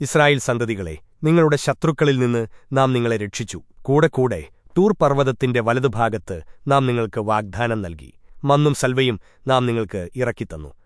Israel സന്തതികളെ നിങ്ങളുടെ ശത്രുക്കളിൽ നിന്ന് നാം നിങ്ങളെ രക്ഷിച്ചു. കൂടെ കൂടെ ടൂർ പർവതത്തിന്റെ വലതുഭാഗത്ത് നാം നിങ്ങൾക്ക് വാഗ്ദാനം നൽകി. മന്നും സൽവയും നാം നിങ്ങൾക്ക് ഇറക്കിത്തന്നു.